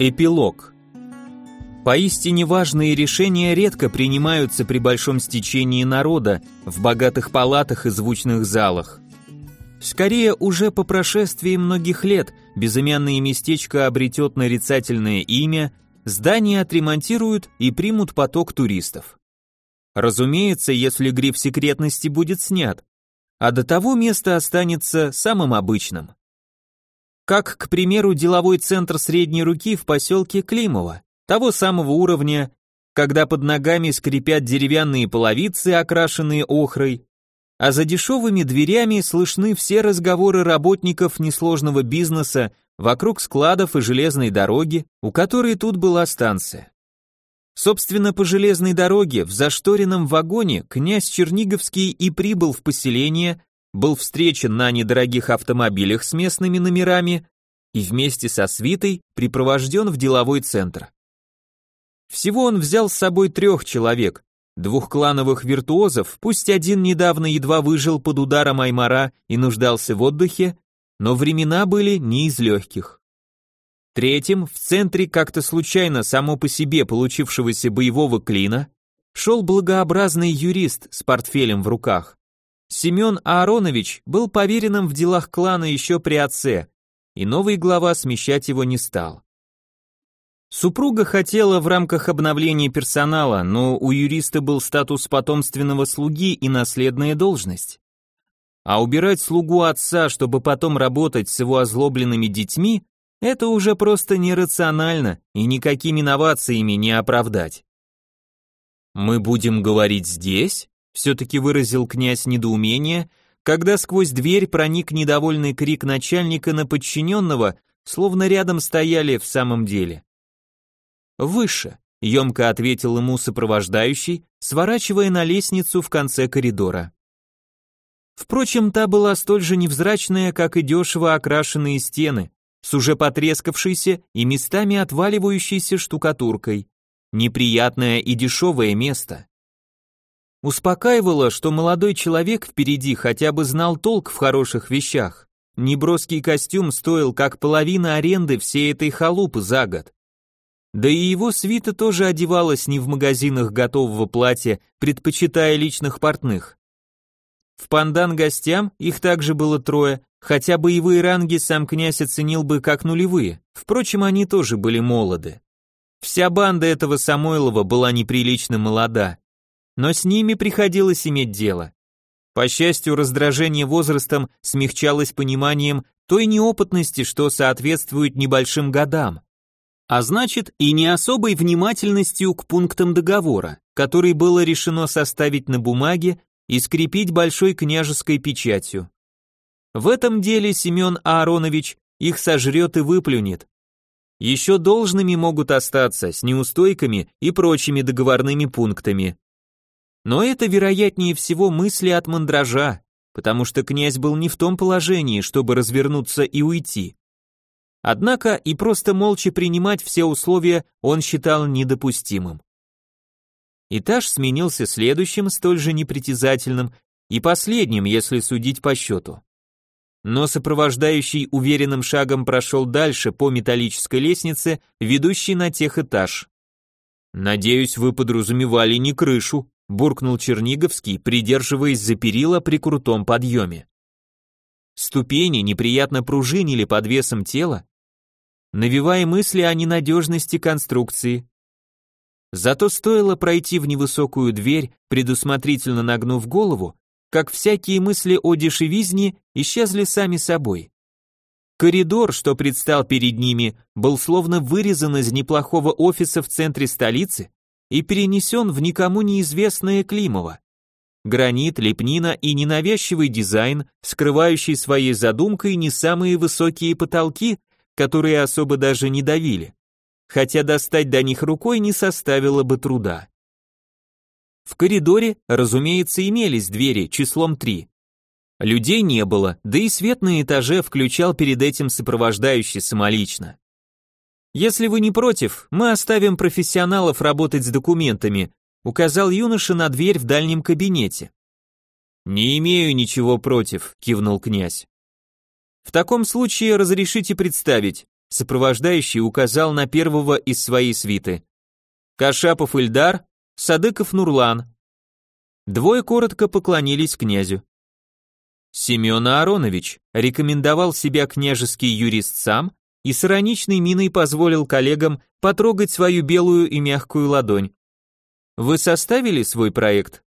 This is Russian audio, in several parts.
Эпилог. Поистине важные решения редко принимаются при большом стечении народа в богатых палатах и звучных залах. Скорее, уже по прошествии многих лет безымянное местечко обретет нарицательное имя, здание отремонтируют и примут поток туристов. Разумеется, если гриф секретности будет снят, а до того место останется самым обычным как, к примеру, деловой центр средней руки в поселке Климово, того самого уровня, когда под ногами скрипят деревянные половицы, окрашенные охрой, а за дешевыми дверями слышны все разговоры работников несложного бизнеса вокруг складов и железной дороги, у которой тут была станция. Собственно, по железной дороге в зашторенном вагоне князь Черниговский и прибыл в поселение, был встречен на недорогих автомобилях с местными номерами и вместе со свитой припровожден в деловой центр. Всего он взял с собой трех человек, двух клановых виртуозов, пусть один недавно едва выжил под ударом Аймара и нуждался в отдыхе, но времена были не из легких. Третьим, в центре как-то случайно само по себе получившегося боевого клина, шел благообразный юрист с портфелем в руках. Семен Ааронович был поверенным в делах клана еще при отце, и новый глава смещать его не стал. Супруга хотела в рамках обновления персонала, но у юриста был статус потомственного слуги и наследная должность. А убирать слугу отца, чтобы потом работать с его озлобленными детьми, это уже просто нерационально и никакими инновациями не оправдать. «Мы будем говорить здесь?» Все-таки выразил князь недоумение, когда сквозь дверь проник недовольный крик начальника на подчиненного, словно рядом стояли в самом деле. «Выше», — емко ответил ему сопровождающий, сворачивая на лестницу в конце коридора. Впрочем, та была столь же невзрачная, как и дешево окрашенные стены, с уже потрескавшейся и местами отваливающейся штукатуркой. Неприятное и дешевое место. Успокаивало, что молодой человек впереди хотя бы знал толк в хороших вещах. Неброский костюм стоил как половина аренды всей этой халупы за год. Да и его свита тоже одевалась не в магазинах готового платья, предпочитая личных портных. В пандан гостям их также было трое, хотя боевые ранги сам князь оценил бы как нулевые, впрочем, они тоже были молоды. Вся банда этого Самойлова была неприлично молода, но с ними приходилось иметь дело. По счастью, раздражение возрастом смягчалось пониманием той неопытности, что соответствует небольшим годам. А значит, и не особой внимательностью к пунктам договора, который было решено составить на бумаге и скрепить большой княжеской печатью. В этом деле Семен Ааронович их сожрет и выплюнет. Еще должными могут остаться с неустойками и прочими договорными пунктами. Но это, вероятнее всего, мысли от мандража, потому что князь был не в том положении, чтобы развернуться и уйти. Однако и просто молча принимать все условия он считал недопустимым. Этаж сменился следующим, столь же непритязательным, и последним, если судить по счету. Но сопровождающий уверенным шагом прошел дальше по металлической лестнице, ведущей на тех этаж. «Надеюсь, вы подразумевали не крышу», буркнул Черниговский, придерживаясь за перила при крутом подъеме. Ступени неприятно пружинили под весом тела, навевая мысли о ненадежности конструкции. Зато стоило пройти в невысокую дверь, предусмотрительно нагнув голову, как всякие мысли о дешевизне исчезли сами собой. Коридор, что предстал перед ними, был словно вырезан из неплохого офиса в центре столицы, и перенесен в никому неизвестное Климово. Гранит, лепнина и ненавязчивый дизайн, скрывающий своей задумкой не самые высокие потолки, которые особо даже не давили, хотя достать до них рукой не составило бы труда. В коридоре, разумеется, имелись двери числом три. Людей не было, да и свет на этаже включал перед этим сопровождающий самолично. Если вы не против, мы оставим профессионалов работать с документами, указал юноша на дверь в дальнем кабинете. Не имею ничего против, кивнул князь. В таком случае разрешите представить, сопровождающий указал на первого из своей свиты. Кашапов Ильдар, Садыков Нурлан. Двое коротко поклонились князю. Семен Аронович рекомендовал себя княжеский юрист сам и с ироничной миной позволил коллегам потрогать свою белую и мягкую ладонь. Вы составили свой проект?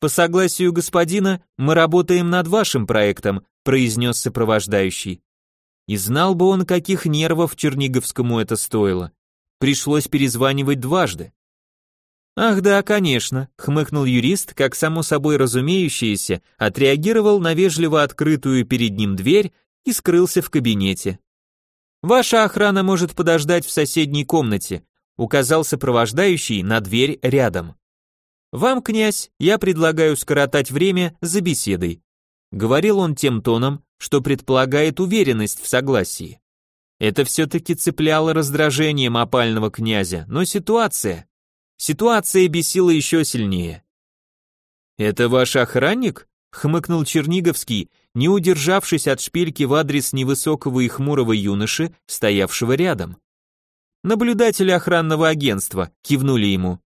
По согласию господина, мы работаем над вашим проектом, произнес сопровождающий. И знал бы он, каких нервов Черниговскому это стоило. Пришлось перезванивать дважды. Ах да, конечно, хмыкнул юрист, как само собой разумеющееся, отреагировал на вежливо открытую перед ним дверь и скрылся в кабинете. Ваша охрана может подождать в соседней комнате, указал сопровождающий на дверь рядом. Вам, князь, я предлагаю скоротать время за беседой. Говорил он тем тоном, что предполагает уверенность в согласии. Это все-таки цепляло раздражением опального князя, но ситуация... Ситуация бесила еще сильнее. «Это ваш охранник?» — хмыкнул Черниговский, не удержавшись от шпильки в адрес невысокого и хмурого юноши, стоявшего рядом. «Наблюдатель охранного агентства», — кивнули ему.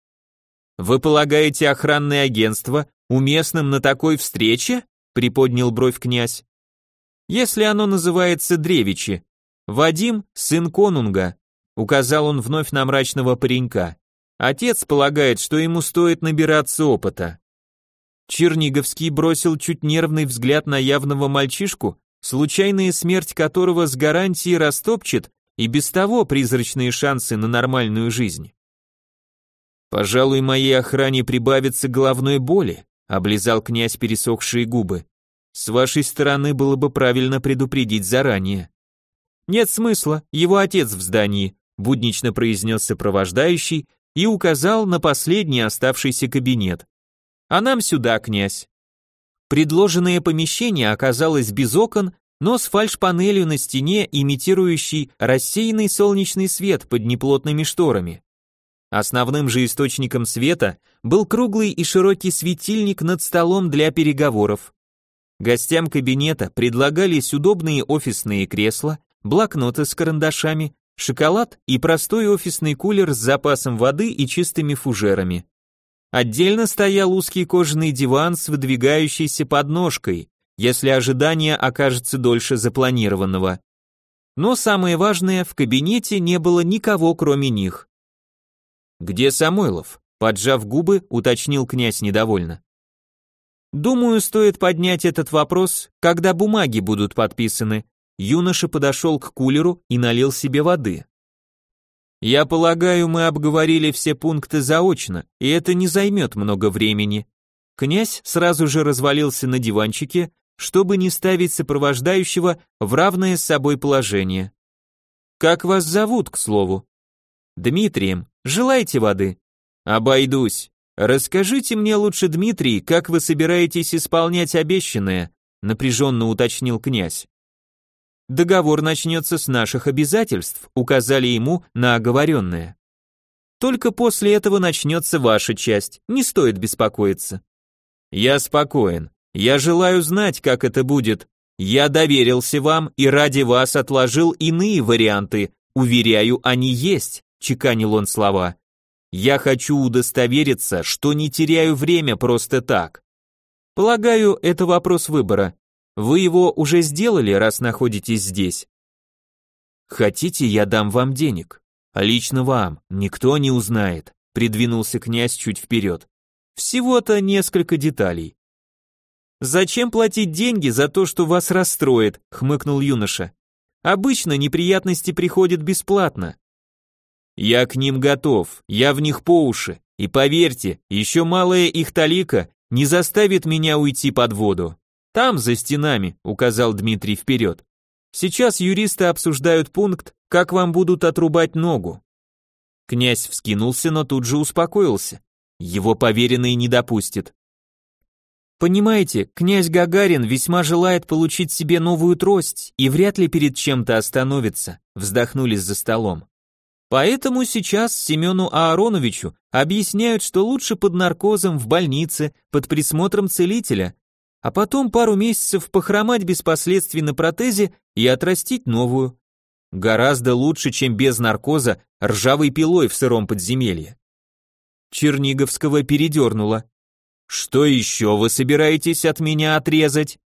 «Вы полагаете охранное агентство уместным на такой встрече?» — приподнял бровь князь. «Если оно называется Древичи. Вадим — сын конунга», — указал он вновь на мрачного паренька. «Отец полагает, что ему стоит набираться опыта». Черниговский бросил чуть нервный взгляд на явного мальчишку, случайная смерть которого с гарантией растопчет и без того призрачные шансы на нормальную жизнь. Пожалуй, моей охране прибавится головной боли, облизал князь пересохшие губы. С вашей стороны было бы правильно предупредить заранее. Нет смысла, его отец в здании, буднично произнес сопровождающий и указал на последний оставшийся кабинет. А нам сюда, князь. Предложенное помещение оказалось без окон, но с фальшпанелью на стене, имитирующей рассеянный солнечный свет под неплотными шторами. Основным же источником света был круглый и широкий светильник над столом для переговоров. Гостям кабинета предлагались удобные офисные кресла, блокноты с карандашами, шоколад и простой офисный кулер с запасом воды и чистыми фужерами. Отдельно стоял узкий кожаный диван с выдвигающейся подножкой, если ожидание окажется дольше запланированного. Но самое важное, в кабинете не было никого, кроме них. «Где Самойлов?» — поджав губы, уточнил князь недовольно. «Думаю, стоит поднять этот вопрос, когда бумаги будут подписаны». Юноша подошел к кулеру и налил себе воды. «Я полагаю, мы обговорили все пункты заочно, и это не займет много времени». Князь сразу же развалился на диванчике, чтобы не ставить сопровождающего в равное с собой положение. «Как вас зовут, к слову?» «Дмитрием. Желаете воды?» «Обойдусь. Расскажите мне лучше, Дмитрий, как вы собираетесь исполнять обещанное?» напряженно уточнил князь. Договор начнется с наших обязательств, указали ему на оговоренное. Только после этого начнется ваша часть, не стоит беспокоиться. Я спокоен. Я желаю знать, как это будет. Я доверился вам и ради вас отложил иные варианты. Уверяю, они есть, чеканил он слова. Я хочу удостовериться, что не теряю время просто так. Полагаю, это вопрос выбора. Вы его уже сделали, раз находитесь здесь. Хотите, я дам вам денег? А лично вам, никто не узнает, придвинулся князь чуть вперед. Всего-то несколько деталей. «Зачем платить деньги за то, что вас расстроит?» — хмыкнул юноша. «Обычно неприятности приходят бесплатно». «Я к ним готов, я в них по уши, и поверьте, еще малая их талика не заставит меня уйти под воду. Там, за стенами», — указал Дмитрий вперед. «Сейчас юристы обсуждают пункт, как вам будут отрубать ногу». Князь вскинулся, но тут же успокоился. Его поверенный не допустит. Понимаете, князь Гагарин весьма желает получить себе новую трость и вряд ли перед чем-то остановится, вздохнули за столом. Поэтому сейчас Семену Аароновичу объясняют, что лучше под наркозом в больнице, под присмотром целителя, а потом пару месяцев похромать без последствий на протезе и отрастить новую. Гораздо лучше, чем без наркоза, ржавой пилой в сыром подземелье. Черниговского передернуло. Что еще вы собираетесь от меня отрезать?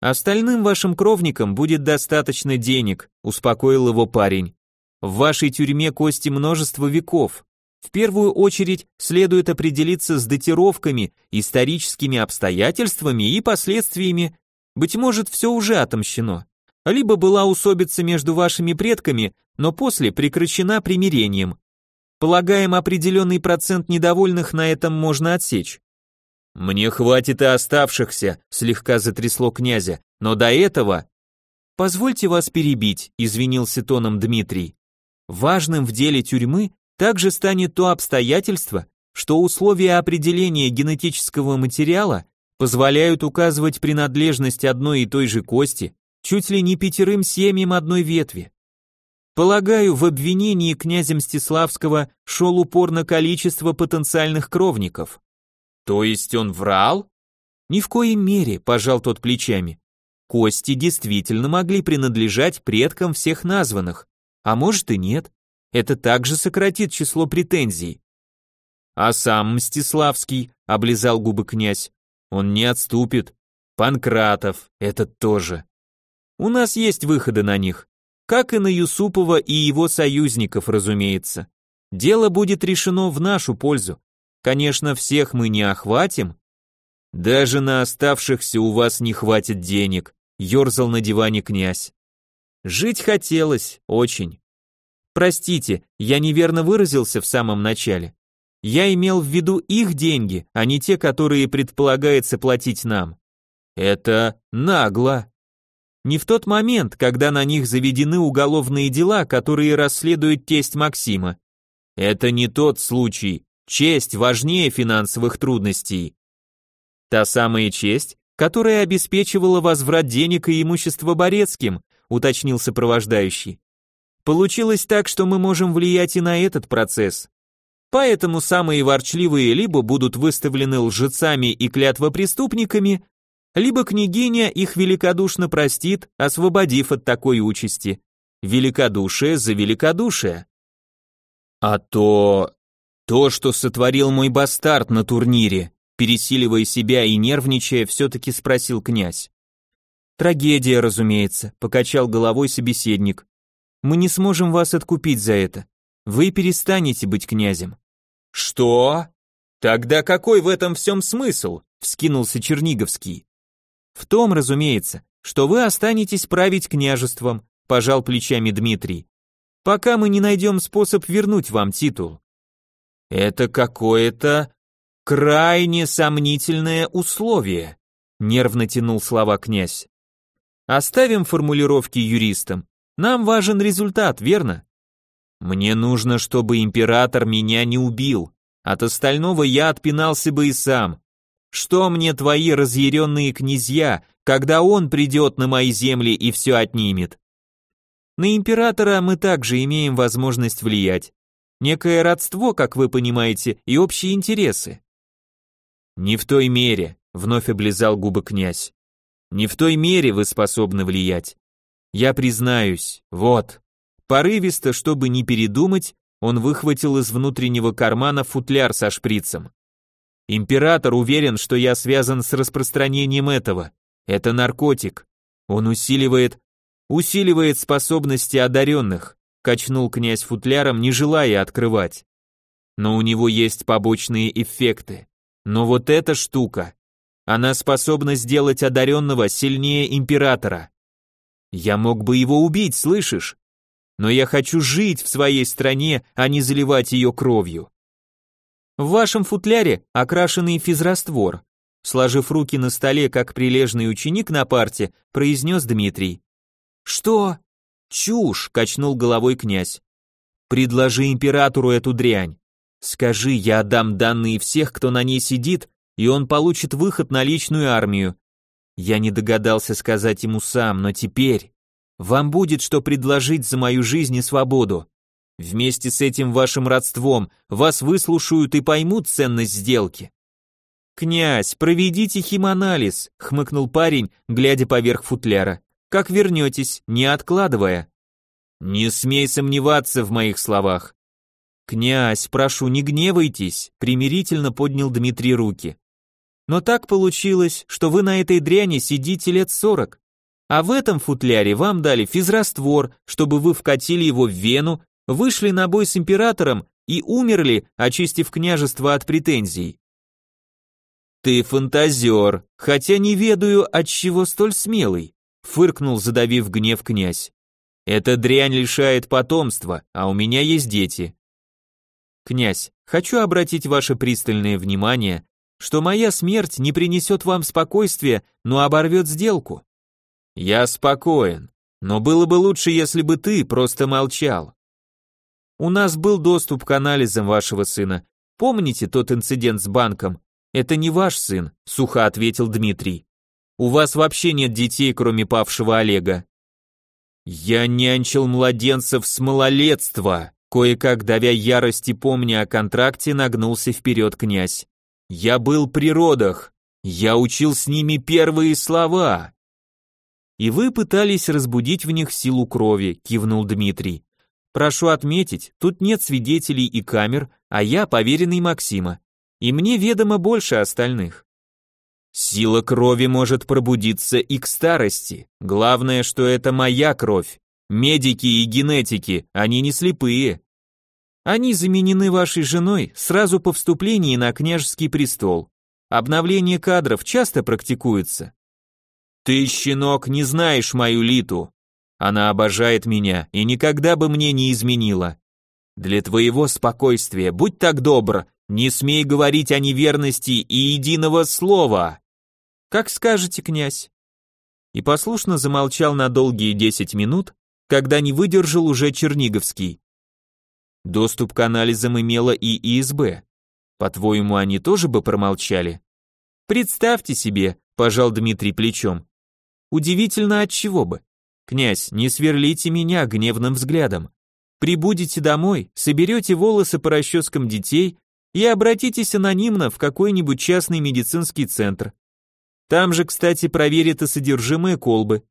Остальным вашим кровникам будет достаточно денег, успокоил его парень. В вашей тюрьме кости множество веков. В первую очередь следует определиться с датировками, историческими обстоятельствами и последствиями. Быть может, все уже отомщено. Либо была усобица между вашими предками, но после прекращена примирением. Полагаем, определенный процент недовольных на этом можно отсечь. Мне хватит и оставшихся, слегка затрясло князя, но до этого... Позвольте вас перебить, извинился тоном Дмитрий. Важным в деле тюрьмы также станет то обстоятельство, что условия определения генетического материала позволяют указывать принадлежность одной и той же кости чуть ли не пятерым семьям одной ветви. Полагаю, в обвинении князя Мстиславского шел упор на количество потенциальных кровников. То есть он врал? Ни в коей мере, пожал тот плечами. Кости действительно могли принадлежать предкам всех названных, а может и нет. Это также сократит число претензий. А сам Мстиславский, облизал губы князь, он не отступит. Панкратов, этот тоже. У нас есть выходы на них, как и на Юсупова и его союзников, разумеется. Дело будет решено в нашу пользу. Конечно, всех мы не охватим. Даже на оставшихся у вас не хватит денег, ерзал на диване князь. Жить хотелось, очень. Простите, я неверно выразился в самом начале. Я имел в виду их деньги, а не те, которые предполагается платить нам. Это нагло. Не в тот момент, когда на них заведены уголовные дела, которые расследует тесть Максима. Это не тот случай. Честь важнее финансовых трудностей. Та самая честь, которая обеспечивала возврат денег и имущества Борецким, уточнил сопровождающий. Получилось так, что мы можем влиять и на этот процесс. Поэтому самые ворчливые либо будут выставлены лжецами и клятвопреступниками, либо княгиня их великодушно простит, освободив от такой участи. Великодушие за великодушие. А то... то, что сотворил мой бастард на турнире, пересиливая себя и нервничая, все-таки спросил князь. Трагедия, разумеется, покачал головой собеседник. Мы не сможем вас откупить за это. Вы перестанете быть князем. Что? Тогда какой в этом всем смысл? Вскинулся Черниговский. В том, разумеется, что вы останетесь править княжеством, пожал плечами Дмитрий. Пока мы не найдем способ вернуть вам титул. Это какое-то крайне сомнительное условие, нервно тянул слова князь. Оставим формулировки юристам. Нам важен результат, верно? Мне нужно, чтобы император меня не убил. От остального я отпинался бы и сам. Что мне твои разъяренные князья, когда он придет на мои земли и все отнимет? На императора мы также имеем возможность влиять. Некое родство, как вы понимаете, и общие интересы. Не в той мере, вновь облизал губы князь. Не в той мере вы способны влиять. Я признаюсь, вот. Порывисто, чтобы не передумать, он выхватил из внутреннего кармана футляр со шприцем. Император уверен, что я связан с распространением этого. Это наркотик. Он усиливает... усиливает способности одаренных, качнул князь футляром, не желая открывать. Но у него есть побочные эффекты. Но вот эта штука, она способна сделать одаренного сильнее императора. Я мог бы его убить, слышишь? Но я хочу жить в своей стране, а не заливать ее кровью. В вашем футляре окрашенный физраствор. Сложив руки на столе, как прилежный ученик на парте, произнес Дмитрий. Что? Чушь, качнул головой князь. Предложи императору эту дрянь. Скажи, я отдам данные всех, кто на ней сидит, и он получит выход на личную армию. Я не догадался сказать ему сам, но теперь вам будет что предложить за мою жизнь и свободу. Вместе с этим вашим родством вас выслушают и поймут ценность сделки. Князь, проведите химанализ, хмыкнул парень, глядя поверх футляра. Как вернетесь, не откладывая. Не смей сомневаться в моих словах. Князь, прошу, не гневайтесь, примирительно поднял Дмитрий руки. Но так получилось, что вы на этой дряни сидите лет сорок. А в этом футляре вам дали физраствор, чтобы вы вкатили его в вену, вышли на бой с императором и умерли, очистив княжество от претензий. Ты фантазер, хотя не ведаю, от чего столь смелый, фыркнул, задавив гнев князь. Эта дрянь лишает потомства, а у меня есть дети. Князь, хочу обратить ваше пристальное внимание, что моя смерть не принесет вам спокойствия, но оборвет сделку. Я спокоен, но было бы лучше, если бы ты просто молчал. У нас был доступ к анализам вашего сына. Помните тот инцидент с банком? Это не ваш сын, сухо ответил Дмитрий. У вас вообще нет детей, кроме павшего Олега. Я нянчил младенцев с малолетства, кое-как давя ярости помня о контракте, нагнулся вперед князь. Я был при родах, я учил с ними первые слова. И вы пытались разбудить в них силу крови, кивнул Дмитрий. Прошу отметить, тут нет свидетелей и камер, а я поверенный Максима. И мне ведомо больше остальных. Сила крови может пробудиться и к старости. Главное, что это моя кровь. Медики и генетики, они не слепые. Они заменены вашей женой сразу по вступлении на княжеский престол. Обновление кадров часто практикуется. Ты, щенок, не знаешь мою Литу. Она обожает меня и никогда бы мне не изменила. Для твоего спокойствия будь так добр, не смей говорить о неверности и единого слова. Как скажете, князь. И послушно замолчал на долгие десять минут, когда не выдержал уже Черниговский. Доступ к анализам имела и ИСБ. По-твоему, они тоже бы промолчали? Представьте себе, пожал Дмитрий плечом. Удивительно от чего бы. «Князь, не сверлите меня гневным взглядом. Прибудете домой, соберете волосы по расческам детей и обратитесь анонимно в какой-нибудь частный медицинский центр. Там же, кстати, проверят и содержимое колбы.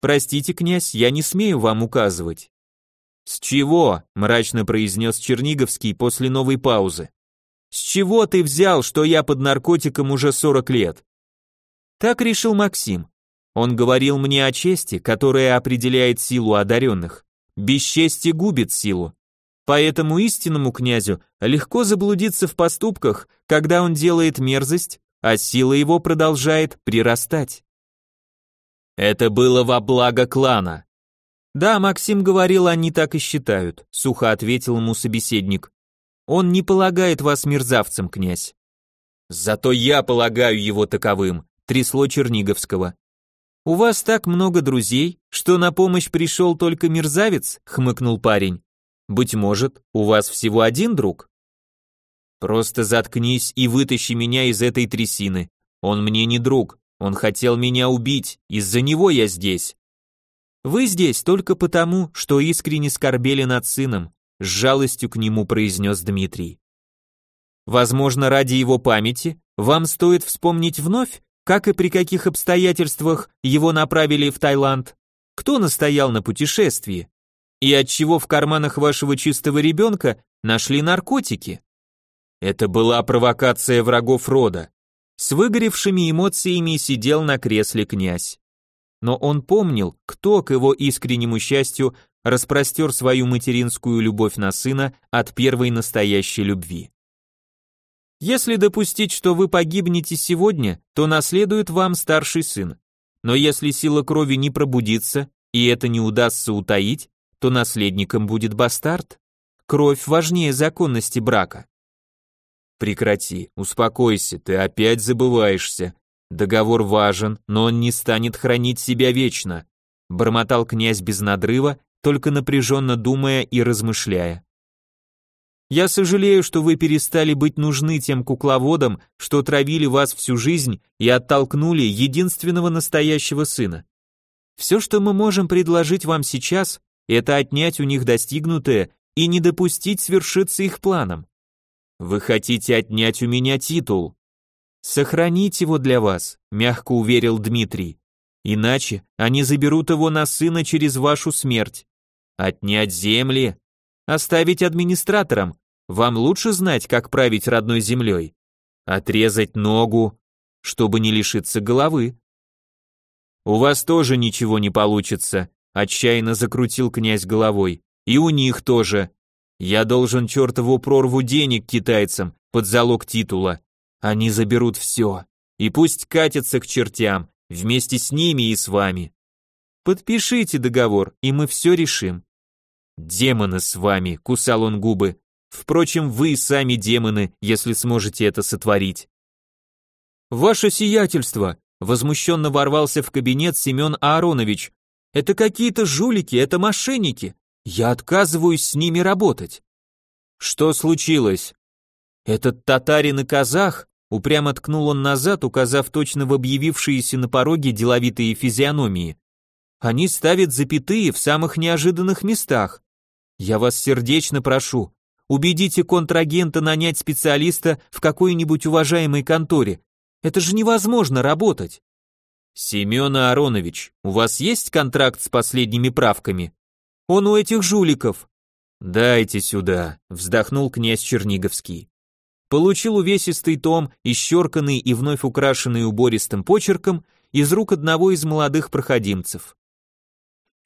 Простите, князь, я не смею вам указывать». «С чего?» – мрачно произнес Черниговский после новой паузы. «С чего ты взял, что я под наркотиком уже 40 лет?» Так решил Максим. Он говорил мне о чести, которая определяет силу одаренных. Бесчестие губит силу. Поэтому истинному князю легко заблудиться в поступках, когда он делает мерзость, а сила его продолжает прирастать. Это было во благо клана. Да, Максим говорил, они так и считают, сухо ответил ему собеседник. Он не полагает вас мерзавцем, князь. Зато я полагаю его таковым, трясло Черниговского. «У вас так много друзей, что на помощь пришел только мерзавец?» — хмыкнул парень. «Быть может, у вас всего один друг?» «Просто заткнись и вытащи меня из этой трясины. Он мне не друг, он хотел меня убить, из-за него я здесь». «Вы здесь только потому, что искренне скорбели над сыном», — с жалостью к нему произнес Дмитрий. «Возможно, ради его памяти вам стоит вспомнить вновь, как и при каких обстоятельствах его направили в Таиланд? Кто настоял на путешествии? И от чего в карманах вашего чистого ребенка нашли наркотики? Это была провокация врагов рода. С выгоревшими эмоциями сидел на кресле князь. Но он помнил, кто к его искреннему счастью распростер свою материнскую любовь на сына от первой настоящей любви. Если допустить, что вы погибнете сегодня, то наследует вам старший сын. Но если сила крови не пробудится, и это не удастся утаить, то наследником будет бастард. Кровь важнее законности брака. Прекрати, успокойся, ты опять забываешься. Договор важен, но он не станет хранить себя вечно. Бормотал князь без надрыва, только напряженно думая и размышляя. Я сожалею, что вы перестали быть нужны тем кукловодам, что травили вас всю жизнь и оттолкнули единственного настоящего сына. Все, что мы можем предложить вам сейчас, это отнять у них достигнутое и не допустить свершиться их планам. Вы хотите отнять у меня титул. Сохранить его для вас, мягко уверил Дмитрий. Иначе они заберут его на сына через вашу смерть. Отнять земли? Оставить администраторам? Вам лучше знать, как править родной землей. Отрезать ногу, чтобы не лишиться головы. У вас тоже ничего не получится, отчаянно закрутил князь головой. И у них тоже. Я должен чертову прорву денег китайцам под залог титула. Они заберут все. И пусть катятся к чертям, вместе с ними и с вами. Подпишите договор, и мы все решим. Демоны с вами, кусал он губы. Впрочем, вы сами демоны, если сможете это сотворить. Ваше сиятельство, возмущенно ворвался в кабинет Семен Ааронович. Это какие-то жулики, это мошенники. Я отказываюсь с ними работать. Что случилось? Этот татарин и казах, упрямо ткнул он назад, указав точно в объявившиеся на пороге деловитые физиономии. Они ставят запятые в самых неожиданных местах. Я вас сердечно прошу, убедите контрагента нанять специалиста в какой-нибудь уважаемой конторе. Это же невозможно работать. Семен Аронович, у вас есть контракт с последними правками? Он у этих жуликов. Дайте сюда, вздохнул князь Черниговский. Получил увесистый том, исчерканный и вновь украшенный убористым почерком, из рук одного из молодых проходимцев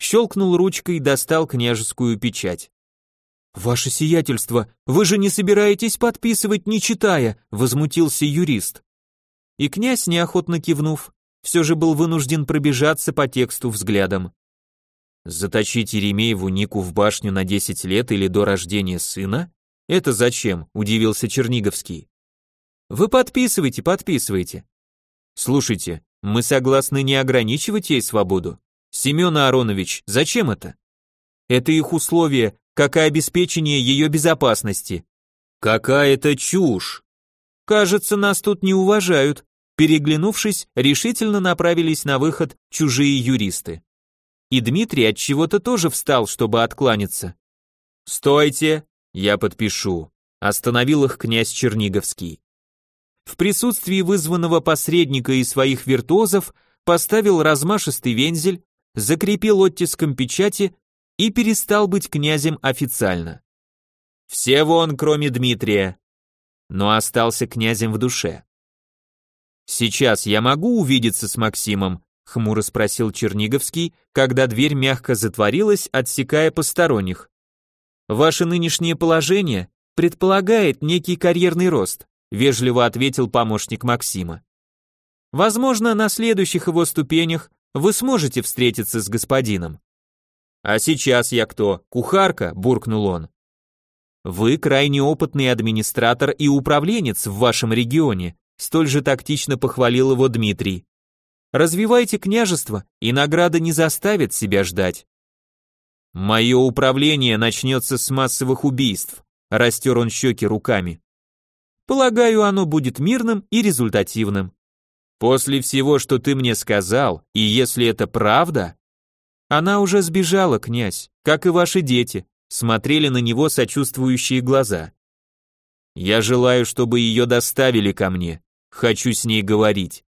щелкнул ручкой и достал княжескую печать. «Ваше сиятельство, вы же не собираетесь подписывать, не читая», — возмутился юрист. И князь, неохотно кивнув, все же был вынужден пробежаться по тексту взглядом. «Заточить Еремееву Нику в башню на 10 лет или до рождения сына? Это зачем?» — удивился Черниговский. «Вы подписывайте, подписывайте. Слушайте, мы согласны не ограничивать ей свободу. Семен Аронович, зачем это? Это их условие, как и обеспечение ее безопасности. Какая-то чушь. Кажется, нас тут не уважают. Переглянувшись, решительно направились на выход чужие юристы. И Дмитрий от чего-то тоже встал, чтобы откланяться. «Стойте, я подпишу», — остановил их князь Черниговский. В присутствии вызванного посредника и своих виртуозов поставил размашистый вензель, закрепил оттиском печати и перестал быть князем официально. Все вон, кроме Дмитрия. Но остался князем в душе. «Сейчас я могу увидеться с Максимом?» — хмуро спросил Черниговский, когда дверь мягко затворилась, отсекая посторонних. «Ваше нынешнее положение предполагает некий карьерный рост», — вежливо ответил помощник Максима. «Возможно, на следующих его ступенях вы сможете встретиться с господином. А сейчас я кто? Кухарка, буркнул он. Вы крайне опытный администратор и управленец в вашем регионе, столь же тактично похвалил его Дмитрий. Развивайте княжество, и награда не заставит себя ждать. Мое управление начнется с массовых убийств, растер он щеки руками. Полагаю, оно будет мирным и результативным. После всего, что ты мне сказал, и если это правда... Она уже сбежала, князь, как и ваши дети, смотрели на него сочувствующие глаза. Я желаю, чтобы ее доставили ко мне. Хочу с ней говорить.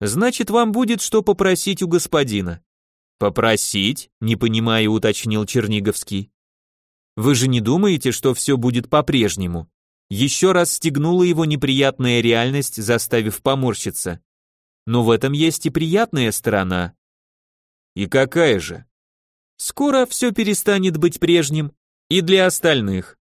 Значит, вам будет что попросить у господина. Попросить? Не понимаю, уточнил Черниговский. Вы же не думаете, что все будет по-прежнему? Еще раз стегнула его неприятная реальность, заставив поморщиться. Но в этом есть и приятная сторона. И какая же? Скоро все перестанет быть прежним и для остальных.